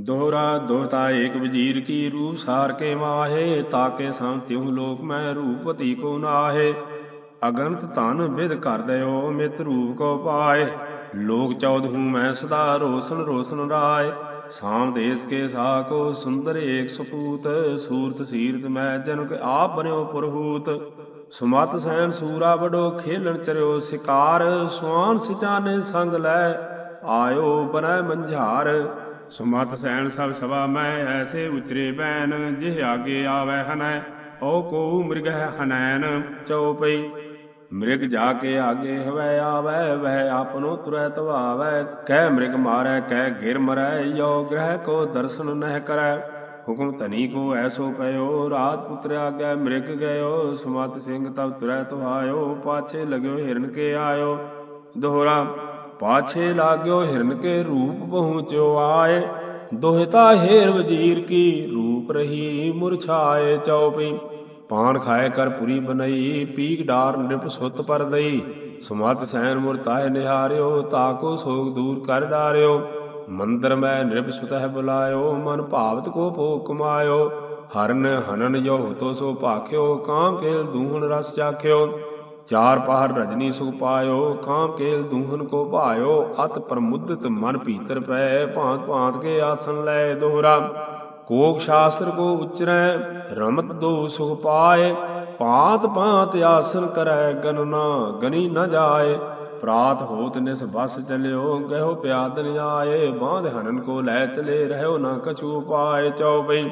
ਦੋਹਰਾ ਦੋਹਤਾ ਏਕ ਵਜੀਰ ਕੀ ਰੂਪ ਸਾਰ ਕੇ ਮਾਹੇ ਤਾਕੇ ਸੰ ਤਿਉ ਲੋਕ ਮੈਂ ਰੂਪਤੀ ਕੋ ਨਾਹੇ। ਅਗੰਤ ਧਨ ਬਿਦ ਕਰ ਦਇਓ ਮਿਤ ਰੂਪ ਕੋ ਪਾਏ। ਲੋਕ ਚੌਦ ਹੂੰ ਮੈਂ ਸਦਾ ਰੋਸ਼ਨ ਰੋਸ਼ਨ ਰਾਏ। ਸਾਮ ਦੇਸ ਕੇ ਸਾ ਕੋ ਸੁੰਦਰ ਏਕ ਸਪੂਤ, ਸੂਰਤ ਸੀਰਤ ਮੈਂ ਜਨ ਕੇ ਆਪ ਬਨਿਓ ਪੁਰਹੂਤ। ਸੁਮਤ ਸੈਨ ਸੂਰਾ ਬਡੋ ਖੇਲਣ ਚਰਿਓ ਸਿਕਾਰ, ਸੁਆਨ ਸਿਚਾਨੇ ਸੰਗ ਲੈ। ਆਇਓ ਬਨੈ ਮੰਝਾਰ ਸੁਮਤ ਸੈਨ ਸਭ ਸਵਾ ਮੈਂ ਐਸੇ ਉਚਰੇ ਬੈਨ ਜਿਹ ਆਗੇ ਆਵੈ ਹਨੈ, ਓ ਕੋ ਮ੍ਰਿਗ ਹੈ ਹਨੈਨ ਚਉਪਈ ਮ੍ਰਿਗ ਜਾ ਕੇ ਆਗੇ ਹਵੈ ਆਵੈ, ਵਹਿ ਆਪਨੋ ਤੁਰੈ ਤਵਾਵੈ, ਕਹਿ ਮ੍ਰਿਗ ਮਾਰੈ, ਕਹਿ ਗਿਰ ਮਰੈ, ਯੋ ਗ੍ਰਹਿ ਕੋ ਦਰਸ਼ਨ ਨਹਿ ਕਰੈ। ਹੁਕਮ ਧਨੀ ਕੋ ਐਸੋ ਪਇਓ, ਰਾਤ ਪੁੱਤਰ ਆਗੈ ਮ੍ਰਿਗ ਗਇਓ, ਸੁਮਤ ਸਿੰਘ ਤਬ ਤੁਰੈ ਤੁਹਾਇਓ ਪਾਛੇ ਲਗਿਓ ਹਿਰਨ ਕੇ ਆਇਓ। ਦੋਹਰਾ ਪਾਛੇ ਲਾਗਿਓ ਹਿਰਨ ਕੇ ਰੂਪ ਪਹੁੰਚਿਓ ਆਏ। ਦੋਹਿਤਾ ਹੇਰ ਵਜੀਰ ਕੀ ਰੂਪ ਰਹੀ ਮੁਰਛਾਏ ਚਉਪਈ ਪਾਨ ਖਾਏ ਕਰ ਪੁਰੀ ਬਨਈ ਪੀਕ ਡਾਰ ਨਿਰਪ ਸੁਤ ਪਰ ਦਈ। ਸਮਤ ਸੈਨ ਮੁਰਤਾਏ ਨਿਹਾਰਿਓ, ਤਾਕੋ ਸੋਗ ਦੂਰ ਕਰ ਡਾਰਿਓ। ਮੰਦਰ ਮੈਂ ਨਿਰਪ ਸੁਤਹਿ ਬੁਲਾਇਓ, ਮਨ ਭਾਵਤ ਕੋ ਭੋ ਕਮਾਇਓ। ਹਰਨ ਹਨਨ ਜੋ ਤੋ ਸੋ ਭਾਖਿਓ, ਕਾਮ ਕੇਲ ਦੂਹਣ ਰਸ ਚਾਖਿਓ। ਚਾਰ ਪਹਾਰ ਰਜਨੀ ਸੁਖ ਪਾਇਓ ਕਾਮ ਕੇਲ ਦੂਹਨ ਕੋ ਭਾਇਓ, ਅਤ ਪ੍ਰਮੁਦਤ ਮਨ ਭੀਤਰ ਪੈ, ਭਾਂਤ ਭਾਂਤ ਕੇ ਆਸਨ ਲੈ ਦੋਹਰਾ। ਕੋਕ ਸ਼ਾਸਤਰ ਕੋ ਉਚਰੈ, ਰਮਤ ਦੋ ਸੁਖ ਪਾਏ ਪਾਤ ਪਾਤ ਆਸਨ ਕਰੈ ਗਨਨਾ ਗਨੀ ਨ ਜਾਏ। ਪ੍ਰਾਤ ਹੋਤ ਨਿਸ ਬਸ ਚਲਿਓ ਗਹਿਓ ਪਿਆਦਨ ਆਏ, ਬਾਂਧ ਹਨਨ ਕੋ ਲੈ ਚਲੇ ਰਹਿਓ ਨਾ ਕਛੂ ਪਾਏ ਚਉਪਈ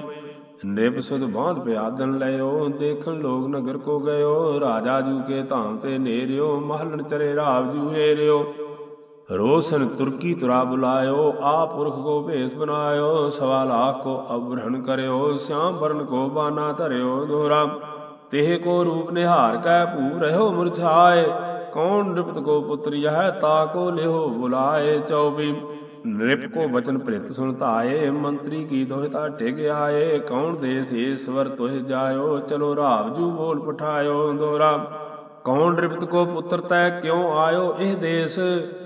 ਨਿਪ ਸੁਧ ਬਾਂਧ ਪਿਆਦਨ ਲਿਓ ਦੇਖਣ ਲੋਕ ਨਗਰ ਕੋ ਗਇਓ, ਰਾਜਾ ਜੂ ਕੇ ਧਾਮ ਤੇ ਨੇਰਿਓ, ਮਹਲਣ ਚਰੇ ਰਾਵ ਜੂ ਏਰਿਓ। ਰੋਸ਼ਨ ਤੁਰਕੀ ਤੁਰਾ ਬੁਲਾਇਓ ਆ ਪੁਰਖ ਕੋ ਭੇਸ ਬਨਾਇਓ ਸਵਾ ਲਾਖ ਕੋ ਅਬਰਹਣ ਕਰਿਓ, ਸਿਆਮ ਵਰਨ ਕੋ ਬਾਨਾ ਧਰਿਓ ਦੋਰਾ। ਤੇਹ ਕੋ ਰੂਪ ਨਿਹਾਰ ਕੈ ਭੂ ਰਹਿਓ ਮੁਰਛਾਏ ਕੌਣ ਨਿਪਤ ਕੋ ਪੁੱਤਰ ਯਹ ਤਾ ਕੋ ਲਿਓ ਬੁਲਾਏ ਚੌਬੀ। ਨਿਰਪ ਕੋ ਬਚਨ ਪ੍ਰਿਤ ਸੁਣ ਧਾਏ ਮੰਤਰੀ ਕੀ ਦੋਹਿਤਾ ਟਿਗ ਆਏ, ਕੌਣ ਦੇਸ ਈਸ਼ਵਰ ਤੋਹਿ ਜਾਇਓ, ਚਲੋ ਰਾਵ ਜੂ ਬੋਲ ਪਠਾਇਓ ਦੋਰਾ ਕੌਣ ਰਿਪਤ ਕੋ ਪੁੱਤਰ ਤੈ ਕਿਉ ਆਇਓ ਇਹ ਦੇਸ?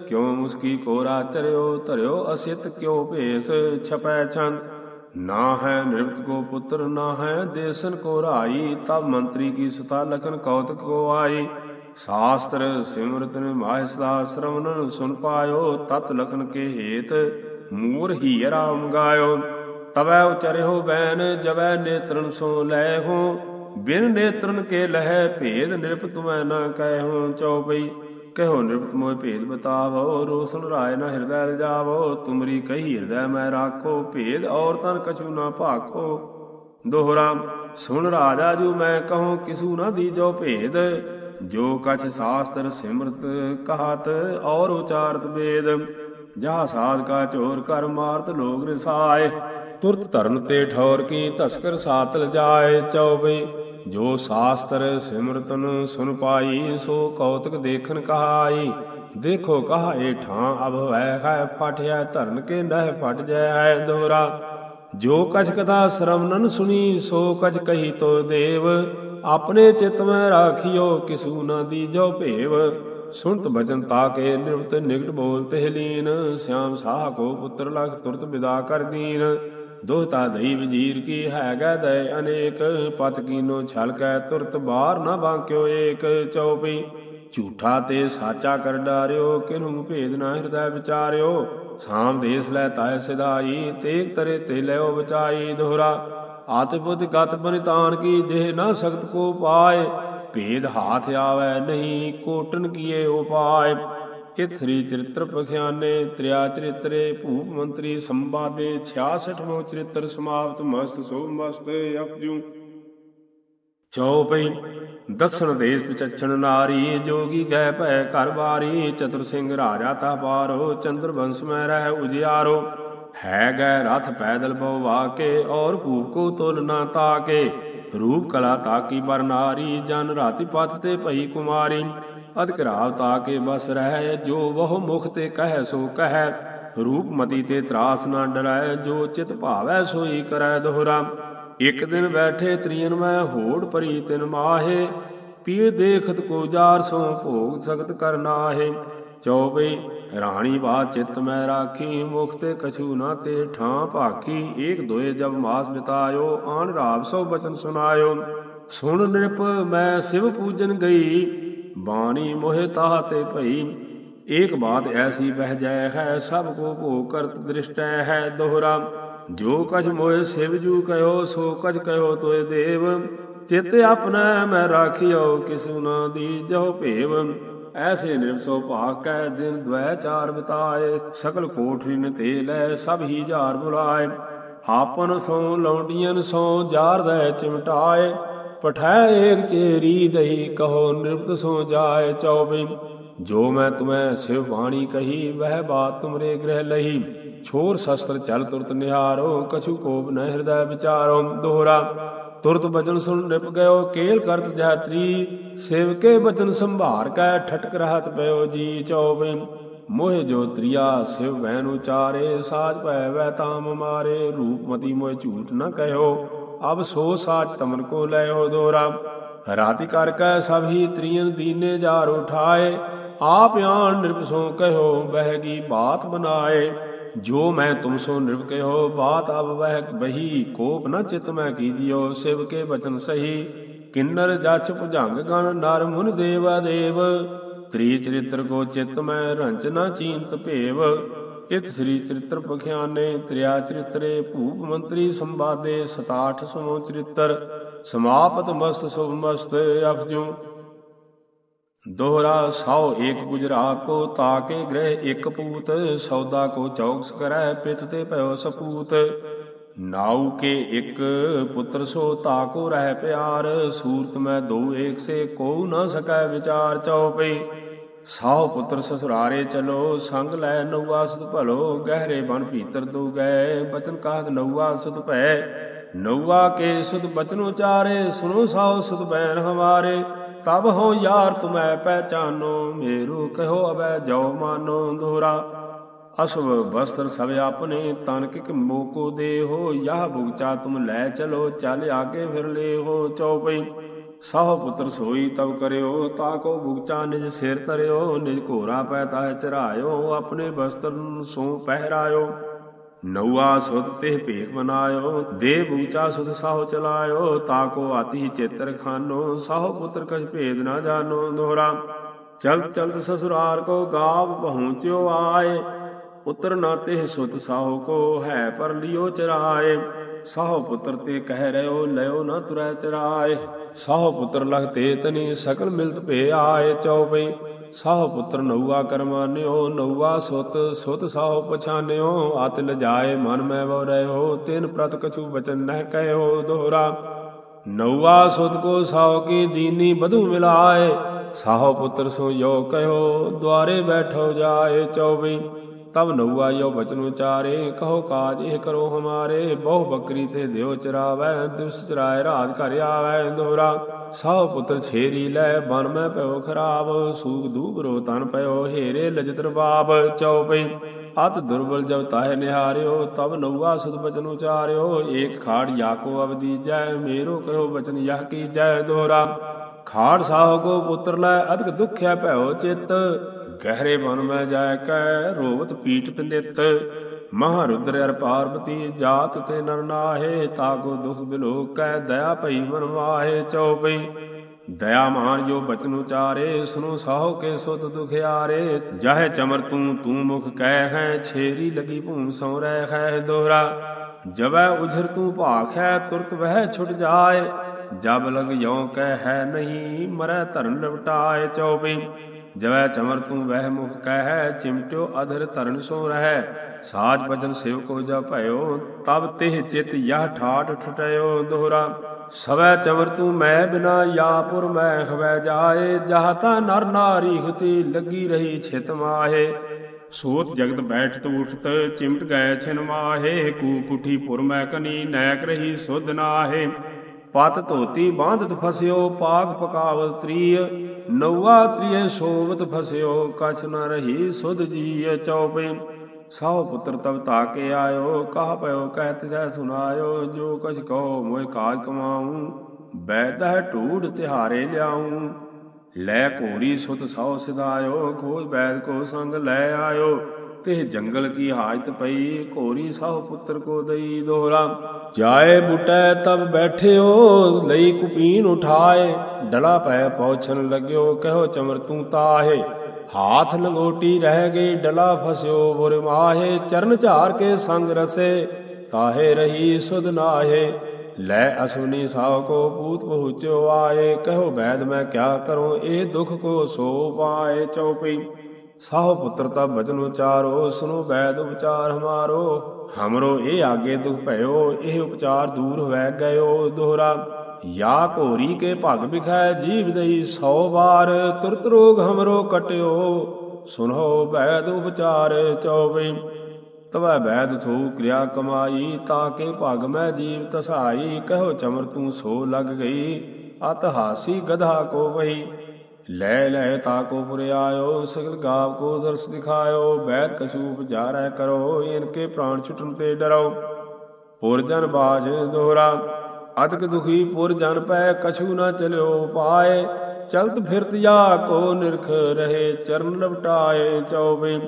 ਕਿਉ ਮੁਸਕੀ ਕੋਰਾ ਚਰਿਓ, ਧਰਿਓ ਅਸਿਤ ਕਿਉ ਭੇਸ? ਛਪੈ ਛੰਦ ਨਾ ਹੈ ਨਿਰਵਤ ਕੋ ਪੁੱਤਰ ਨਾ ਹੈ ਦੇਸਨ ਕੋ ਰਾਈ, ਤਬ ਮੰਤਰੀ ਕੀ ਸੁਤਾ ਲਖਨ ਕੌਤਕ ਕੋ ਆਈ। ਸ਼ਾਸਤਰ ਸਿਮਰਤਨ ਮਾਹਿ ਸਦਾ ਸ਼ਰਵਨਨ ਸੁਨ ਪਾਇਓ, ਤਤ ਲਖਨ ਕੇ ਹੇਤ ਮੂਰ ਹੀ ਰਾਮ ਗਾਇਓ। ਤਵੈ ਉਚਰਿਓ ਬੈਨ, ਜਵੈ ਨੇਤਰਨ ਸੋ ਲੈ ਹੋ ਬਿਨ ਨੇਤਰਨ ਕੇ ਲਹਿ ਭੇਦ ਨਿਰਪ ਤੁਮੈ ਨਾ ਕਹਿਓ ਚਉਪਈ ਕਹਿਓ ਨਿਰਪ ਮੋਇ ਭੇਦ ਬਤਾਵੋ। ਰੋਸਨ ਰਾਏ ਨਾ ਹਿਰਦੈ ਰਜਾਵੋ ਤੁਮਰੀ ਕਹੀ ਹਿਰਦੈ ਮੈਂ ਰਾਖੋ। ਭੇਦ ਔਰ ਤਨ ਕਛੂ ਨਾ ਭਾਖੋ। ਦੋਹਰਾ ਸੁਣ ਰਾਜਾ ਜੂ ਮੈਂ ਕਹੂੰ ਕਿਸੂ ਨਾ ਦੀਜੋ ਭੇਦ। ਜੋ ਕਛ ਸ਼ਾਸਤਰ ਸਿਮਰਤ ਕਹਾਤ ਔਰ ਉਚਾਰਤ ਵੇਦ, ਜਹਾ ਸਾਧ ਕਾ ਚੋਰ ਕਰ ਮਾਰਤ ਲੋਗ ਰਸਾਏ। ਤੁਰਤ ਧਰਨ ਤੇ ਠੌਰ ਕੀ ਤਸਕਰ ਸਾਤਲ ਜਾਏ ਚਉਬਈ। ਜੋ ਸ਼ਾਸਤਰ ਸਿਮਰਤਨ ਸੁਨ ਪਾਈ, ਸੋ ਕੌਤਕ ਦੇਖਨ ਕਹਾਈ। ਦੇਖੋ ਕਹਾ ਏ ਠਾਂ, ਅਬ ਵੈ ਹੈ ਫਟਿਆ ਧਰਨ ਕੇ ਨਹਿ ਫਟ ਜੈ ਹੈ ਦੋਹਰਾ ਜੋ ਕਛ ਕਦਾ ਸਰਮ ਨਨ ਸੁਣੀ, ਸੋ ਕਛ ਕਹੀ ਤੋ ਦੇਵ। ਆਪਣੇ ਚਿਤ ਮੈਂ ਰਾਖਿਓ, ਕਿਸੂ ਨਾ ਦੀਜੋ ਭੇਵ। ਸੁਣਤ ਬਚਨ ਤਾਕੇ ਨਿਰਵਤ ਨਿਗਟ ਬੋਲ ਤੇ ਲੀਨ ਸਿਆਮ ਸਾਹ ਕੋ ਪੁੱਤਰ ਲਖ ਤੁਰਤ ਵਿਦਾ ਕਰ ਦੀਨ। ਦੋਤਾ ਦਈ ਵਜੀਰ ਕੀ ਹੈ ਗੈ ਦਇ ਅਨੇਕ। ਪਤ ਕੀਨੋ ਛਲ ਕੈ ਤੁਰਤ ਬਾਹਰ ਨਾ ਬਾਂਕਿਓ ਏਕ। ਚਉਪਈ ਝੂਠਾ ਤੇ ਸਾਚਾ ਕਰ ਡਾਰਿਓ ਕਿਨੂ ਭੇਦ ਨਾ ਹਿਰਦੈ ਵਿਚਾਰਿਓ। ਸਾਮ ਦੇਸ ਲੈ ਤਾਇ ਸਿਧਾਈ, ਤੇਗ ਤਰੇ ਤੇ ਲਿਓ ਬਚਾਈ ਦੋਹਰਾ। ਆਤਿ ਗਤ ਬਨਿਤਾਨ ਕੀ ਜਿਹ ਨਾ ਸਖਤ ਕੋ ਪਾਏ, ਭੇਦ ਹਾਥ ਆਵੈ ਨਹੀਂ ਕੋਟਨ ਕੀਏ ਉਪਾਏ। ਇਤ ਸ੍ਰੀ ਚਰਿਤ੍ਰ ਪਖਿਆਨੇ, ਤ੍ਰਿਆ ਚਰਿਤਰੇ, ਭੂਪ ਮੰਤਰੀ ਸੰਵਾਦੇ 66ਵਾਂ ਚਰਿਤ੍ਰ ਸਮਾਪਤ, ਮਸਤ ਸੋ ਮਸਤ ਅਪਜੂ ਚਉਪਈ ਦਸਣ ਦੇਸ ਵਿਚਛਣ ਨਾਰੀ, ਜੋਗੀ ਗਏ ਭੈ ਘਰ ਬਾਰੀ ਚਤੁਰ ਸਿੰਘ ਰਾਜਾ ਤਾ ਪਾਰੋ, ਚੰਦਰ ਬੰਸ ਮੈਂ ਰਹਿ ਉਜਿਆਰੋ। ਹੈ ਗਏ ਰਥ ਪੈਦਲ ਬਵਾ ਕੇ, ਔਰ ਭੂਪ ਕੋ ਤੁਲ ਨਾ ਤਾਕੇ ਰੂਪ ਕਲਾ ਤਾਕੀ ਬਰ ਜਨ ਰਾਤੀ ਪਤ ਤੇ ਭਈ ਕੁਮਾਰੀ। ਅਦ ਘਰਾਵ ਤਾਕੇ ਬਸ ਰਹਿ, ਜੋ ਬਹੁ ਮੁਖ ਤੇ ਕਹਿ ਸੋ ਕਹਿ। ਰੂਪ ਮਤੀ ਤੇ ਤਰਾਸ ਨਾ ਡਰੈ, ਜੋ ਚਿਤ ਭਾਵੈ ਸੋਈ ਕਰੈ ਦੋਹਰਾ। ਇਕ ਦਿਨ ਬੈਠੇ ਤ੍ਰਿਯਨ ਮੈਂ, ਹੋੜ ਪਰੀ ਤਿਨ ਮਾਹੇ। ਪੀਏ ਦੇਖਤ ਕੋ ਜਾਰ ਸੋ ਭੋਗ ਸਖਤ ਕਰਨਾਹੇ ਚੌਬਈ ਰਾਣੀ ਬਾਤ ਚਿਤ ਮੈਂ ਰਾਖੀ, ਮੁਖ ਤੇ ਕਛੂ ਨਾ ਤੇ ਠਾਂ ਭਾਖੀ। ਏਕ ਦੋਏ ਜਬ ਮਾਸ ਬਿਤਾਇਓ ਆਣ ਰਾਵ ਸੋ ਬਚਨ ਸੁਨਾਇਓ ਸੁਣ ਨਿਰਪ ਮੈਂ ਸਿਵ ਪੂਜਨ ਗਈ, ਬਾਣੀ ਮੋਹਿ ਤਾਹ ਤੇ ਭਈ। ਏਕ ਬਾਤ ਐਸੀ ਬਹਿ ਜਾਏ ਹੈ, ਸਭ ਕੋ ਭੋ ਕਰਤ ਦ੍ਰਿਸ਼ਟੈ ਹੈ ਦੋਹਰਾ। ਜੋ ਕਛ ਮੋਹਿ ਸਿਵ ਜੂ ਕਹੋ, ਸੋ ਕਛ ਕਹੋ ਤੋਏ ਦੇਵ। ਚਿਤ ਆਪਣਾ ਮੈਂ ਰਾਖਿਓ, ਕਿਸੂ ਨਾ ਦੀ ਜੋ ਭੇਵ। ਐਸੇ ਨਿਰਸੋ ਭਾਗ ਕੈ ਦਿਨ ਦਵੈ ਚਾਰ ਬਿਤਾਏ ਸਕਲ ਕੋਠਰੀ ਨ ਤੇ ਲੈ ਸਭ ਹੀ ਜਾਰ ਬੁਲਾਏ। ਆਪਨ ਸੋ ਲੌਂਡੀਆਂ ਸੋ ਜਾਰ ਦੇ ਚਿਮਟਾਏ, ਪਠੈ ਏਕ ਚੇਰੀ ਦਈ ਕਹੋ ਨਿਰਪਤ ਸੋ ਜਾਏ ਚੌਬੀ। ਜੋ ਮੈਂ ਤੁਮੈ ਸਿਵ ਬਾਣੀ ਕਹੀ, ਵਹਿ ਬਾਤ ਤੁਮਰੇ ਗ੍ਰਹਿ ਲਹੀ। ਛੋਰ ਸ਼ਸਤਰ ਚਲ ਤੁਰਤ ਨਿਹਾਰੋ, ਕਛੂ ਕੋਪ ਨ ਹਿਰਦੈ ਵਿਚਾਰੋ, ਦੋਹਰਾ। ਤੁਰਤ ਬਚਨ ਸੁਣ ਨਿਪ ਗਇਓ, ਕੇਲ ਕਰਤ ਜਾਤਰੀ ਸਿਵ ਕੇ ਬਚਨ ਸੰਭਾਰ ਕੈ, ਠਟਕ ਰਹਤ ਪਇਓ ਜੀ ਚੌਬੇ। ਮੋਹਿ ਜੋ ਤ੍ਰਿਆ, ਸਿਵ ਬੈਨ ਉਚਾਰੇ, ਸਾਜ ਭੈ ਵੈ ਤਾਮ ਮਾਰੇ, ਰੂਪ ਮਤੀ ਮੋਹਿ ਝੂਠ ਨ ਕਹਿਓ। ਅਬ ਸੋ ਸਾਚ ਤਮਨ ਕੋ ਲੈਓ ਦੋਰਾ। ਰਾਤੀ ਕਰ ਕੈ ਸਭ ਹੀ ਤ੍ਰਿਯਨ ਦੀਨੇ ਜਾਰ ਉਠਾਏ। ਆਪ ਆਣ ਨਿਰਭਸੋ ਕਹਿਓ ਬਹਿਗੀ ਬਾਤ ਬਨਾਏ। ਜੋ ਮੈਂ ਤੁਮ ਸੋ ਨਿਰਭ ਬਾਤ ਅਬ ਵਹਿ ਬਹੀ, ਕੋਪ ਨ ਚਿਤ ਮੈਂ ਕੀਜਿਓ ਸਿਵ ਕੇ ਬਚਨ ਸਹੀ। ਕਿੰਨਰ ਜਛ ਭੁਜੰਗ ਗਣ, ਨਰ ਮੁਨ ਦੇਵਾ ਦੇਵ। ਤ੍ਰੀ ਚਰਿਤ੍ਰ ਕੋ ਚਿਤ ਮੈਂ ਰੰਚ ਨ ਚੀਨਤ ਭੇਵ। ਇਤ ਸ੍ਰੀ ਚਰਿਤ੍ਰ ਪਖਿਆਨੇ, ਤ੍ਰਿਆ ਚਰਿਤਰੇ, ਭੂਪ ਮੰਤਰੀ ਸੰਵਾਦੇ 67 ਸਮੋ ਚਰਿਤ੍ਰ। ਸਮਾਪਤ ਮਸਤ ਸੁਭ ਮਸਤ ਅਫਜੂ ਦੋਹਰਾ ਸੌ ਏਕ ਗੁਜਰਾ ਕੋ ਤਾਕੇ ਗ੍ਰਹਿ ਇਕ ਪੂਤ, ਸੌਦਾ ਕੋ ਚੌਕਸ ਕਰੈ ਪਿਤ ਤੇ ਭਇਓ ਸਪੂਤ। ਨਾਉ ਕੇ ਇੱਕ ਪੁੱਤਰ ਸੋ ਤਾਕੋ ਰਹਿ ਪਿਆਰ, ਸੂਰਤ ਮੈਂ ਦੋ ਏਕ ਸੇ ਕੋ ਨ ਸਕੈ ਵਿਚਾਰ ਚਉਪਈ। ਸਾਹ ਪੁੱਤਰ ਸਸੁਰਾਰੇ ਚਲੋ, ਸੰਗ ਲੈ ਨਉਆ ਸੁਤ ਭਲੋ, ਗਹਿਰੇ ਬਨ ਭੀਤਰ ਦੋ ਗਏ, ਬਚਨ ਕਾਹਤ ਨਉਆ ਸੁਤ ਭੈ। ਨਉਆ ਕੇ ਸੁਤ ਬਚਨ ਉਚਾਰੇ ਸੁਨੋ ਸਾਹ ਸੁਤ ਬੈਨ ਹਮਾਰੇ ਤਬ ਹੋ ਯਾਰ ਤੁਮੈ ਪਹਿਚਾਨੋ, ਮੇਰੂ ਕਹੋ ਅਬੈ ਜੋ ਮਾਨੋ ਦੋਰਾ ਅਸਵ ਬਸਤਰ ਸਭ ਆਪਣੇ ਤਨ ਕਿਕ ਮੋਕੋ ਦੇਹੋ, ਯਹ ਭੁਗਚਾ ਤੁਮ ਲੈ ਚਲੋ, ਚੱਲ ਆਗੇ ਫਿਰ ਲੈ ਹੋ ਚਉਪਈ ਸਾਹ ਪੁੱਤਰ ਸੋਈ ਤਬ ਕਰਿਓ, ਤਾ ਕੋ ਭੁਗਚਾ ਨਿਜ ਸਿਰ ਤਰਿਓ, ਨਿਜ ਘੋਰਾ ਪੈ ਤਾਹ ਚਰਾਇਓ, ਆਪਣੇ ਵਸਤਰ ਨੂੰ ਸੋ ਪਹਿਰਾਇਓ। ਨਉਆ ਸੁਤ ਤੇ ਭੇਖ ਬਨਾਇਓ ਦੇ ਬੂਚਾ ਸੁਤ ਸਾਹੋ ਚਲਾਇਓ ਤਾਕੋ ਆਤੀ ਚੇਤਰ ਖਾਨੋ, ਸਾਹੋ ਪੁੱਤਰ ਕਛ ਭੇਦ ਨਾ ਜਾਣੋ ਦੋਹਰਾ। ਚਲਤ ਚਲਤ ਸਸੁਰਾਰ ਕੋ ਗਾਵ ਪਹੁੰਚਿਓ ਆਏ, ਪੁੱਤਰ ਨਾ ਤੇ ਸੁਤ ਸਾਹੋ ਕੋ ਹੈ ਪਰ ਲਿਓ ਚਰਾਏ। ਸਾਹੋ ਪੁੱਤਰ ਤੇ ਕਹਿ ਰਿਓ ਲਿਓ ਨਾ ਤੁਰੈ ਚਰਾਏ। ਸਾਹੋ ਪੁੱਤਰ ਲਖ ਤੇ ਤਨੀ ਸਕਲ ਮਿਲਤ ਭੇ ਆਏ ਚਉਪਈ ਸਾਹ ਪੁੱਤਰ ਨਉਆ ਕਰਮਾਨਿਓ ਨਉਆ ਸੁਤ ਸੁਤ ਸਾਹ ਪਛਾਨਿਓ ਆਤ ਲਜਾਏ ਮਨ ਮੈਂ ਵੋ ਰਹਿਓ, ਤਿਨ ਪ੍ਰਤ ਕਛੂ ਬਚਨ ਨਹਿ ਕਹਿਓ ਦੋਹਰਾ। ਨਉਆ ਸੁਤ ਕੋ ਸਾਹ ਕੀ ਦੀਨੀ ਬਧੂ ਮਿਲਾਏ, ਸਾਹ ਪੁੱਤਰ ਸੋ ਯੋ ਕਹਿਓ, ਦੁਆਰੇ ਬੈਠੋ ਜਾਏ ਚੌਵੀ। ਤਬ ਨਉਆ ਯੋ ਬਚਨ ਉਚਾਰੇ, ਕਹੋ ਕਾਜ ਇਹ ਕਰੋ ਹਮਾਰੇ, ਬਹੁ ਬੱਕਰੀ ਤੇ ਦਿਓ ਚਰਾਵੈ, ਦਿਵਸ ਚਰਾਏ ਰਾਤ ਘਰ ਆਵੈ ਦੋਹਰਾ। ਸਾਹ ਪੁੱਤਰ ਛੇਰੀ ਲੈ ਬਨ ਮੈਂ ਭਇਓ ਖਰਾਬ ਸੂਖ ਦੂਬਰੋ ਤਨ ਪਇਓ ਹੇਰੇ ਲਜਤ ਰਬਾਬ ਚਉਪਈ ਅਤ ਦੁਰਬਲ ਜਬ ਤਾਹੇ ਨਿਹਾਰਿਓ, ਤਬ ਨਉਆ ਸੁਧ ਬਚਨ ਉਚਾਰਿਓ। ਏਕ ਖਾੜ ਯਾਕੋ ਅਵਦੀ ਜੈ, ਮੇਰੋ ਕਹਿਓ ਬਚਨ ਯਹ ਕੀ ਜੈ ਦੋਹਰਾ ਖਾੜ ਸਾਹ ਕੋ ਪੁੱਤਰ ਲੈ, ਅਧਿਕ ਦੁਖਿਆ ਭਇਓ ਚਿਤ। ਗਹਿਰੇ ਮਨ ਮੈਂ ਜਾਇ ਕੈ, ਰੋਵਤ ਪੀਟਤ ਨਿਤ। ਮਹਾਰੁਦਰ ਅਰ ਪਾਰਵਤੀ ਜਾਤ ਤੇ ਨਰ ਨਾਹੇ ਤਾਗੋ ਦੁਖ ਬਿਲੋ ਕੈ ਦਇਆ ਭਈ ਮਨ ਮਾਹੇ ਚਉਪਈ। ਦਇਆ ਮਾਨ ਜੋ ਬਚਨ ਉਚਾਰੇ, ਸੁਨੋ ਸਾਹੋ ਕੇ ਸੁਤ ਦੁਖਿਆਰੇ ਜਾਹੇ ਚਮਰ ਤੂੰ ਤੂੰ ਮੁਖ ਕਹਿ ਹੈ, ਛੇਰੀ ਲਗੀ ਭੂਮ ਸੋ ਰਹਿ ਹੈ ਦੋਹਰਾ। ਜਬੈ ਉਝਰ ਤੂੰ ਹੈ, ਤੁਰਤ ਵਹਿ ਛੁਟ ਜਾਏ। ਜਬ ਲਗ ਯੋ ਕਹਿ ਹੈ ਨਹੀਂ, ਮਰੈ ਧਰਨ ਲਵਟਾਏ ਚਉਪਈ। ਜਵੈ ਚਮਰ ਤੂੰ ਵਹਿ ਮੁਖ ਕਹਿ, ਚਿਮਟਿਓ ਅਧਰ ਧਰਨ ਸੋ ਰਹਿ। ਸਾਜ ਬਚਨ ਸਿਵ ਜਾ ਭਇਓ, ਤਬ ਤਿਹ ਚਿਤ ਯਹ ਠਾਠ ਠਟਿਓ ਦੋਹਰਾ। ਸਵੈ ਚਮਰ ਤੂੰ ਮੈਂ ਬਿਨਾ ਯਾਪੁਰ ਮੈਂ ਖਵੈ ਜਾਏ ਜਹਤਾ ਨਰ ਨਾਰੀ ਹੁਤੀ ਲੱਗੀ ਰਹੀ ਛਿਤ ਮਾਹੇ। ਸੋਤ ਜਗਤ ਬੈਠਤ ਉਠਤ, ਚਿਮਟ ਗਏ ਛਿਨ ਮਾਹੇ। ਕੂ ਕੁਠੀ ਪੁਰ ਮੈਂ ਕਨੀ, ਨੈਕ ਰਹੀ ਸੁਧ ਨਾਹੇ। ਪਤ ਧੋਤੀ ਬਾਂਧਤ ਫਸਿਓ, ਪਾਗ ਪਕਾਵਤ ਤ੍ਰੀਯ ਨਉਆ ਤ੍ਰਿਏ ਸੋਵਤ ਫਸਿਓ, ਕਛ ਨ ਰਹੀ ਸੁਧ ਜੀਏ ਚਉਪਈ ਸਾਹ ਪੁੱਤਰ ਤਬ ਤਾਕੇ ਆਇਓ, ਕਹ ਪਇਓ ਕਹਿਤ ਜੈ ਸੁਨਾਇਓ ਜੋ ਕਛ ਕਹੋ ਮੋਇ ਕਾਜ ਕਮਾਉ ਬੈਦਹ ਢੂੜ ਤਿਹਾਰੇ ਲਿਆਉ ਲੈ ਕੋਰੀ ਸੁਤ ਸੌ ਸਿਧਾਇਓ, ਖੋਜ ਬੈਦ ਕੋ ਸੰਗ ਲੈ ਆਇਓ। ਤੇ ਜੰਗਲ ਕੀ ਹਾਜਤ ਪਈ, ਘੋਰੀ ਸਾਹ ਪੁੱਤਰ ਕੋ ਦਈ ਦੋਹਰਾ। ਜਾਏ ਬੁਟੈ ਤਬ ਬੈਠਿਓ, ਲਈ ਕੁਪੀਨ ਉਠਾਏ। ਡਲਾ ਪੈ ਪਹੁੰਚਣ ਲੱਗਿਓ ਕਹੋ ਚਮਰ ਤੂੰ ਤਾਹੇ। ਹਾਥ ਲੰਗੋਟੀ ਰਹਿ ਗਈ, ਡਲਾ ਫਸਿਓ ਬੁਰ ਮਾਹੇ। ਚਰਨ ਝਾਰ ਕੇ ਸੰਗ ਰਸੇ, ਤਾਹੇ ਰਹੀ ਸੁਧ ਨਾਹੇ। ਲੈ ਅਸਵਨੀ ਸਾਹ ਕੋ ਪੂਤ ਪਹੁੰਚਿਓ ਆਏ। ਕਹੋ ਬੈਦ ਮੈਂ ਕਿਆ ਕਰੂੰ, ਇਹ ਦੁਖ ਕੋ ਸੋ ਪਾਏ ਚਉਪਈ ਸਾਹ ਪੁੱਤਰ ਤਾ ਬਚਨ ਉਚਾਰੋ ਸੁਨੋ ਬੈਦ ਉਪਚਾਰ ਹਮਾਰੋ। ਹਮਰੋ ਇਹ ਆਗੇ ਦੁਖ ਭਇਓ, ਇਹ ਉਪਚਾਰ ਦੂਰ ਹੋਵੈ ਗਇਓ ਦੋਹਰਾ। ਯਾ ਘੋਰੀ ਕੇ ਭਗ ਬਿਖੈ ਜੀਵ ਦਈ 100 ਵਾਰ, ਤੁਰਤ ਰੋਗ ਹਮਰੋ ਕਟਿਓ। ਸੁਨੋ ਬੈਦ ਉਪਚਾਰ ਚਉਪਈ ਤਵੈ ਬੈਦ ਥੂ ਕਿਰਿਆ ਕਮਾਈ, ਤਾਂ ਕੇ ਭਗ ਮੈਂ ਜੀਵ ਤਸਾਈ, ਕਹੋ ਚਮਰ ਤੂੰ ਸੋ ਲੱਗ ਗਈ ਅਤ ਹਾਸੀ ਗਧਾ ਕੋ ਵਹੀ। ਲੈ ਲੈ ਤਾ ਕੋ ਪੁਰ ਆਇਓ ਸਗਲ ਗਾਵ ਕੋ ਦਰਸ ਦਿਖਾਇਓ, ਬੈਦ ਕਛੂਪ ਜਾਰੈ ਕਰੋ, ਇਨ ਪ੍ਰਾਣ ਛੁਟਨ ਤੇ ਡਰੋ। ਪੁਰ ਜਨ ਬਾਜ ਦੋਹਰਾ, ਅਦਕ ਦੁਖੀ ਪੁਰ ਜਨ ਪੈ, ਕਛੂ ਨਾ ਚਲਿਓ ਪਾਏ। ਚਲਤ ਫਿਰਤ ਜਾ ਕੋ ਨਿਰਖ ਰਹੇ, ਚਰਨ ਲਪਟਾਏ ਚੌਬੇ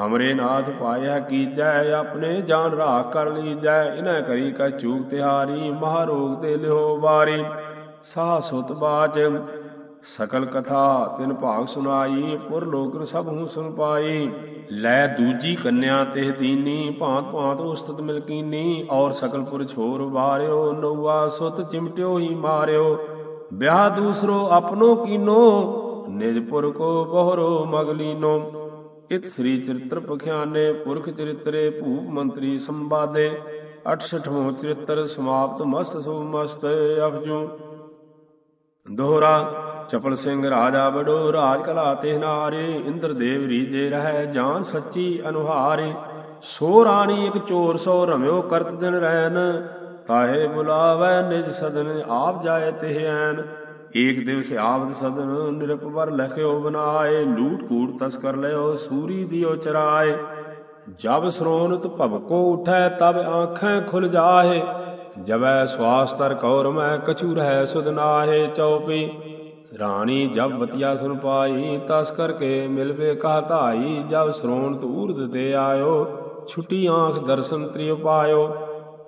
ਹਮਰੇ ਨਾਥ ਪਾਇਆ ਕੀਜੈ, ਆਪਣੇ ਜਾਨ ਰਾਖ ਕਰ ਲੀਜੈ। ਇਨੈ ਕਰੀ ਕਾ ਤਿਹਾਰੀ ਮਹਾ ਰੋਗ ਤੇ ਲਿਓ ਵਾਰੀ। ਸਾਹ ਸੁਤ ਬਾਚ ਸਕਲ ਕਥਾ, ਤਿਨ ਭਾਗ ਸੁਨਾਈ ਪੁਰ ਲੋਕਨ ਸਭ ਹੂੰ ਸੁਨ ਪਾਈ। ਲੈ ਦੂਜੀ ਕੰਨਿਆ ਤਿਹ ਦੀਨੀ, ਭਾਂਤ ਭਾਂਤ ਉਸਤਤ ਮਿਲਕੀਨੀ ਔਰ ਸਕਲ ਪੁਰ ਛੋਰ ਵਾਰਿਓ ਨਉਆ ਸੁਤ ਚਿਮਟਿਓ ਹੀ ਮਾਰਿਓ। ਵਿਆਹ ਦੂਸਰੋ ਆਪਣੋ ਕੀਨੋ ਨਿਜਪੁਰ ਕੋ ਬਹਰੋ ਮਗਲੀਨੋ ਇਤ ਸ੍ਰੀ ਚਰਿਤ੍ਰ ਪਖਿਆਨੇ, ਪੁਰਖ ਚਰਿਤਰੇ ਭੂਪ ਮੰਤਰੀ ਸੰਵਾਦੇ। 68ਵਾਂ ਚਰਿਤ੍ਰ ਸਮਾਪਤ ਮਸਤ ਸੁਭ ਮਸਤ ਅਫਜੂ। ਦੋਹਰਾ ਚਪਲ ਸਿੰਘ ਰਾਜਾ ਬੜੋ ਰਾਜ ਕਲਾ ਤੇ ਨਾਰੇ, ਇੰਦਰ ਦੇਵ ਰੀਜੇ ਰਹਿ ਜਾਨ ਸੱਚੀ ਅਨੁਹਾਰੇ। ਸੋ ਰਾਣੀ ਇੱਕ ਚੋਰ ਸੋ ਰਮਿਓ ਕਰਤ ਦਿਨ ਰਹਿਨ ਤਾਹੇ ਬੁਲਾਵੈ ਨਿਜ ਸਦਨ, ਆਪ ਜਾਏ ਤਿਹ ਐਨ। ਏਕ ਦਿਵਸ ਆਵਦ ਸਦਨ ਨਿਰਪਵਰ ਲਖਿਓ ਬਨਾਏ ਲੂਟ ਕੂਟ ਤਸਕਰ ਲਿਓ, ਸੂਰੀ ਦਿਓ ਚਰਾਏ। ਜਬ ਸਰੋਨਤ ਭਵਕੋ ਉਠੈ, ਤਬ ਆਖੈ ਖੁਲ ਜਾਹੇ। ਜਬੈ ਸਵਾਸ ਤਰ ਕੌਰ ਮੈਂ ਕਛੂ ਰਹਿ ਸੁਧ ਨਾਹੇ ਚਉਪੀ। ਰਾਣੀ ਜਬ ਬਤਿਆ ਸੁਨ ਪਾਈ, ਤਸ ਕਰਕੇ ਮਿਲਵੇ ਕਾ ਧਾਈ, ਜਬ ਸਰੋਣ ਤੂਰਦ ਤੇ ਆਇਓ, ਛੁਟੀ ਆਂਖ ਦਰਸ਼ਨ ਤ੍ਰਿਯ ਪਾਇਓ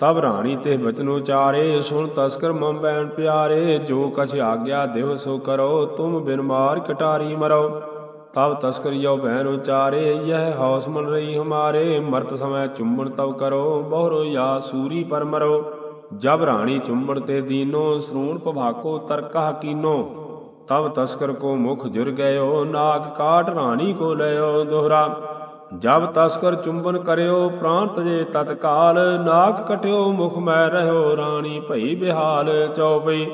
ਤਬ ਰਾਣੀ ਤੇ ਬਚਨ ਉਚਾਰੇ ਸੁਣ ਤਸਕਰ ਮਮ ਬੈਣ ਪਿਆਰੇ, ਜੋ ਕਛ ਆਗਿਆ ਦੇਵ ਸੋ ਕਰੋ, ਤੁਮ ਬਿਨ ਮਾਰ ਕਟਾਰੀ ਮਰੋ। ਤਬ ਤਸਕਰ ਯੋ ਬਹਿਨ ਉਚਾਰੇ, ਯਹ ਹੌਸ ਮਨ ਰਹੀ ਹਮਾਰੇ, ਮਰਤ ਸਮੈ ਚੁੰਬਣ ਤਬ ਕਰੋ, ਬਹੁਰੋ ਯਾ ਸੂਰੀ ਪਰ ਮਰੋ। ਜਬ ਰਾਣੀ ਚੁੰਬਨ ਤੇ ਦੀਨੋ, ਸਰੂਣ ਪਭਾਕੋ ਤਰਕਾ ਕੀਨੋ। ਤਬ ਤਸਕਰ ਕੋ ਮੁਖ ਜੁਰ ਗਇਓ, ਨਾਗ ਕਾਟ ਰਾਣੀ ਕੋ ਲਿਓ ਦੋਹਰਾ। ਜਬ ਤਸਕਰ ਚੁੰਬਨ ਕਰਿਓ ਪ੍ਰਾਨ ਤਜੇ ਤਤਕਾਲ ਨਾਕ ਕਟਿਓ ਮੁਖ ਮੈਂ ਰਹਿਓ, ਰਾਣੀ ਭਈ ਬਿਹਾਲ ਚਉਪਈ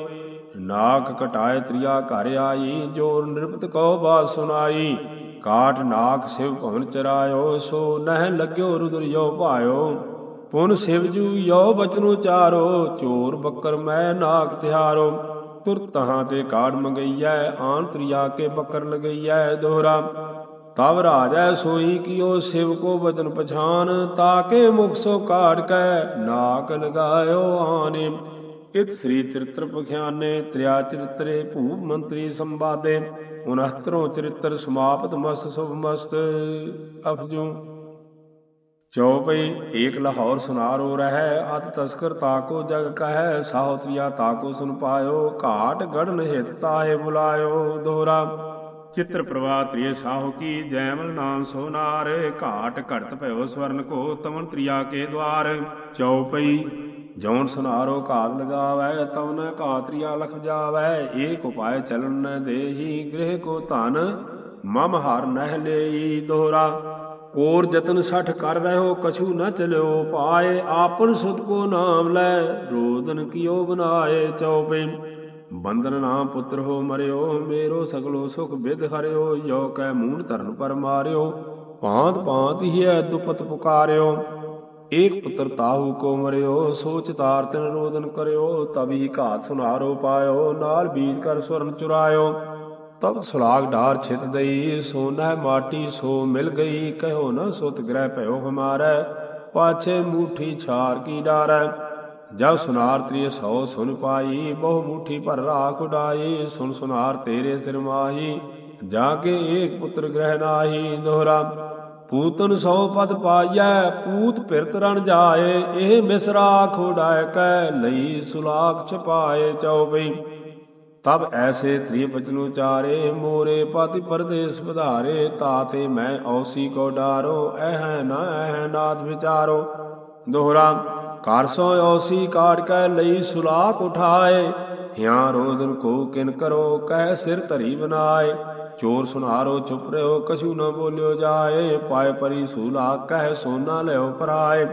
ਨਾਕ ਕਟਾਏ ਤ੍ਰਿਆ ਘਰ ਆਈ, ਜੋਰ ਨਿਰਪਤ ਕੋ ਬਾਤ ਸੁਨਾਈ ਕਾਟ ਨਾਕ ਸਿਵ ਭਵਨ ਚਰਾਇਓ, ਸੋ ਨਹਿ ਲੱਗਿਓ ਰੁਦਰ ਜੋ ਭਾਇਓ। ਪੁਨ ਸਿਵਜੂ ਯੋ ਬਚਨੋ ਚਾਰੋ, ਚੋਰ ਬੱਕਰ ਮੈਂ ਨਾਕ ਤਿਹਾਰੋ। ਤੁਰ ਤਹਾਂ ਤੇ ਕਾੜ ਮੰਗਈਐ ਆਨ ਤ੍ਰਿਆ ਕੇ ਬੱਕਰ ਲਗਈਐ ਦੋਹਰਾ। ਤਬ ਰਾਜੈ ਸੋਈ ਕੀਓ ਸਿਵ ਕੋ ਬਚਨ ਪਛਾਨ ਤਾਕੇ ਮੁਖ ਸੋ ਕਾੜ ਕੈ ਨਾਕ ਲਗਾਇਓ ਆਨੇ। ਇਤ ਸ੍ਰੀ ਚਰਿਤ੍ਰ ਪਖਿਆਨੇ, ਤ੍ਰਿਆ ਚਰਿਤਰੇ ਭੂਪ ਮੰਤਰੀ ਸੰਵਾਦੇ। 69 ਚਰਿਤ੍ਰ ਸਮਾਪਤ ਮਸਤ ਸੁਭ ਮਸਤ ਅਫਜੂ। ਚੌਪਈ ਏਕ ਲਾਹੌਰ ਸੁਨਾਰੋ ਰਹਿ, ਅਤ ਤਸਕਰ ਤਾਕੋ ਜਗ ਕਹੈ ਸਾਹੋਤਰੀਆ ਤਾਕੋ ਸੁਨ ਪਾਇਓ, ਘਾਟ ਗੜਨ ਹਿਤ ਤਾਹੇ ਬੁਲਾਇਓ। ਦੋਹਰਾ, ਚਿੱਤਰ ਪ੍ਰਵਾਹ ਤ੍ਰਿਯ ਸਾਹੋ ਕੀ, ਜੈਮਲ ਨਾਮ ਸੋਨਾਰ ਘਾਟ ਘੜਤ ਭਇਓ ਸਵਰਨ ਕੋ ਤਵਨ ਤ੍ਰਿਆ ਕੇ ਦਵਾਰ। ਚੌਪਈ ਜੌਨ ਸੁਨਾਰੋ ਘਾਤ ਲਗਾਵੈ, ਤਵਨ ਘਾਤਰੀਆ ਲਖ ਜਾਵੈ, ਏਕ ਉਪਾਇ ਚਲਨ ਨ ਦੇਹੀ, ਗ੍ਰਹਿ ਕੋ ਧਨ ਮਮ ਹਰ ਨਹਿ ਲਈ। ਦੋਹਰਾ ਕੋਰ ਜਤਨ ਸਠ ਕਰ ਰਹਿਓ, ਕਛੂ ਨ ਚਲਿਓ ਪਾਏ, ਆਪਨ ਸੁਤ ਕੋ ਨਾਮ ਲੈ ਰੋਦਨ ਕਿਓ ਬਨਾਏ ਚਉਪੇ। ਬੰਦਨ ਨਾਮ ਪੁੱਤਰ ਹੋ ਮਰਿਓ, ਮੇਰੋ ਸਗਲੋ ਸੁਖ ਵਿਦ ਹਰਿਓ ਜੋ ਕੈ ਮੂਨ ਧਰਨ ਪਰ ਮਾਰਿਓ, ਭਾਂਤ ਭਾਂਤ ਹੀ ਹੈ ਦੁਪਤ ਪੁਕਾਰਿਓ। ਏਕ ਪੁੱਤਰ ਤਾਹੂ ਕੋ ਮਰਿਓ, ਸੋਚ ਤਾਰ ਤਿਨ ਰੋਦਨ ਕਰਿਓ ਤਬੀ ਘਾਤ ਸੁਨਾਰੋ ਪਾਇਓ, ਨਾਲ ਬੀਜ ਕਰ ਸਵਰਨ ਚੁਰਾਇਓ। ਤਬ ਸੁਲਾਗ ਢਾਰ ਛਿਤ ਦਈ ਸੋਨਾ ਮਾਟੀ ਸੋ ਮਿਲ ਗਈ, ਕਹਿਓ ਨ ਸੁਤ ਗ੍ਰਹਿ ਭਇਓ ਹਮਾਰੈ, ਪਾਛੇ ਮੂਠੀ ਛਾਰ ਕੀ ਡਾਰੈ। ਜਬ ਸੁਨਾਰ ਤ੍ਰਿਯ ਸੋ ਸੁਨ ਪਾਈ, ਬਹੁ ਮੁਠੀ ਭਰ ਰਾਖ ਉਡਾਈ, ਸੁਨ ਸੁਨਾਰ ਤੇਰੇ ਸਿਰ ਮਾਹੀ ਜਾ ਕੇ ਏਕ ਪੁੱਤਰ ਗ੍ਰਹਿ ਨਾਹੀ, ਦੋਹਰਾ, ਪੂਤਨ ਸੋ ਪਦ ਪਾਈਐ, ਪੂਤ ਫਿਰਤ ਰਣ ਜਾਏ, ਇਹ ਮਿਸਰਾ ਖੋਡਾਇ ਕੈ ਲਈ ਸੁਲਾਖ ਛਪਾਏ ਚਉਪਈ ਤਬ ਐਸੇ ਤ੍ਰਿ ਬਚਨ ਉਚਾਰੇ ਮੋਰੇ ਪਤਿ ਪਰਦੇਸ ਵਧਾਰੇ ਤਾਤੇ ਮੈਂ ਔਸੀ ਕੋ ਡਾਰੋ, ਐਹ ਨਾ ਐਹ ਨਾਦ ਵਿਚਾਰੋ। ਦੋਹਰਾ ਕਰ ਸੋ ਔਸੀ ਕਾੜ ਕੈ ਲਈ ਸੁਲਾਖ ਉਠਾਏ, ਹਿਆ ਰੋਦਨ ਕੋ ਕਿਨ ਕਰੋ, ਕਹਿ ਸਿਰ ਧਰੀ ਬਨਾਏ। ਚੋਰ ਸੁਨਾਰੋ ਚੁਪ ਰਿਓ ਕਛੂ ਨ ਬੋਲਿਓ ਜਾਏ ਪਾਏ ਪਰੀ ਸੁਲਾਖ ਕਹਿ ਸੋਨਾ ਲਿਓ ਪਰਾਏ।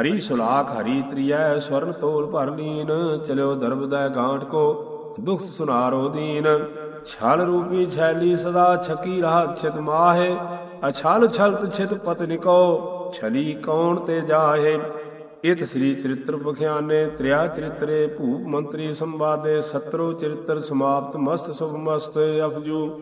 ਹਰੀ ਸੁਲਾਖ ਹਰੀ ਤ੍ਰਿਐ, ਸਵਰਨ ਤੋਲ ਭਰ ਲੀਨ, ਚਲਿਓ ਦਰਬ ਦਾ ਗਾਂਠ ਕੋ। ਦੁਖ ਸੁਨਾਰੋ ਦੀਨ। ਛਲ ਰੂਪੀ ਛੈਲੀ ਸਦਾ ਛਕੀ ਰਾਤ ਛਿਤ ਮਾਹੇ। ਅਛਲ ਛਲਤ ਛਿਤ ਪਤਨਿਕੋ ਛਲੀ ਕੌਣ ਤੇ ਜਾਹੇ। ਇਤ ਸ੍ਰੀ ਚਰਿਤ੍ਰ ਬਖਿਆਨੇ ਤ੍ਰਿਆ ਚਰਿਤਰੇ, ਭੂਪ ਮੰਤਰੀ ਸੰਵਾਦੇ, ਸਤਰੋ ਚਰਿਤ੍ਰ ਸਮਾਪਤ ਮਸਤ ਸੁਭ ਮਸਤ ਅਫਜੂ।